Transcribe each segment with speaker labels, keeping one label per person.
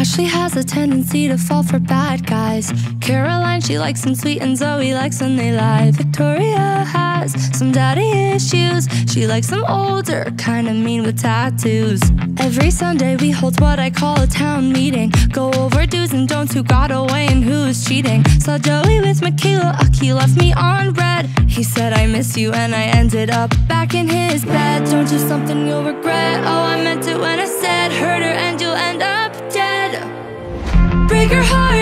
Speaker 1: Ashley has a tendency to fall for bad guys. Caroline, she likes them sweet, and Zoe likes when they lie. Victoria has some daddy issues. She likes them older, kinda mean with tattoos. Every Sunday, we hold what I call a town meeting. Go over do's and don'ts, who got away and who's cheating. Saw Joey with Michaela, Aki left me on read. He said, I miss you, and I ended up back in his bed. Don't do something you'll regret. Oh, I meant it when I said, hurt her, and you'll end up dead. Break her heart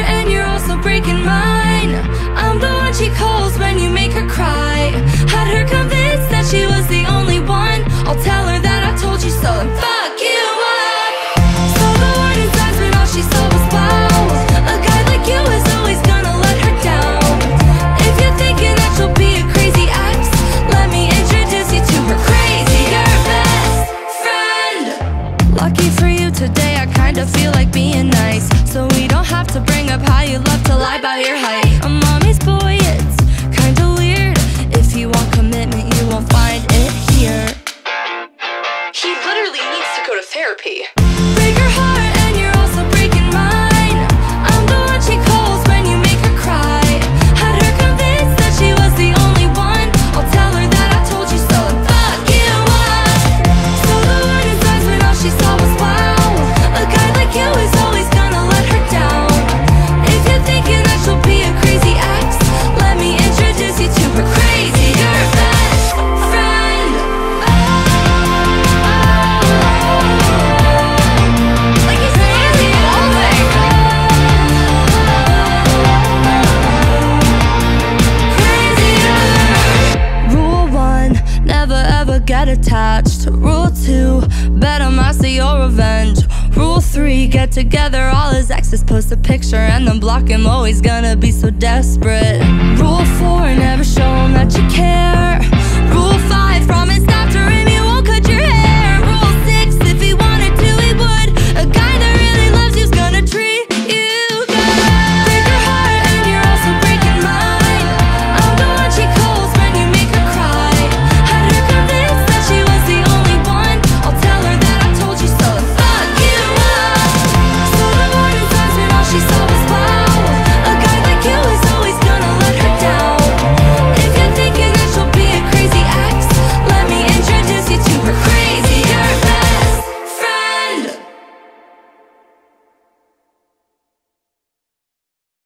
Speaker 2: literally needs to go to therapy.
Speaker 1: Never get attached. Rule two, better master your revenge. Rule three, get together all his exes, post a picture and then block him. Always gonna be so desperate.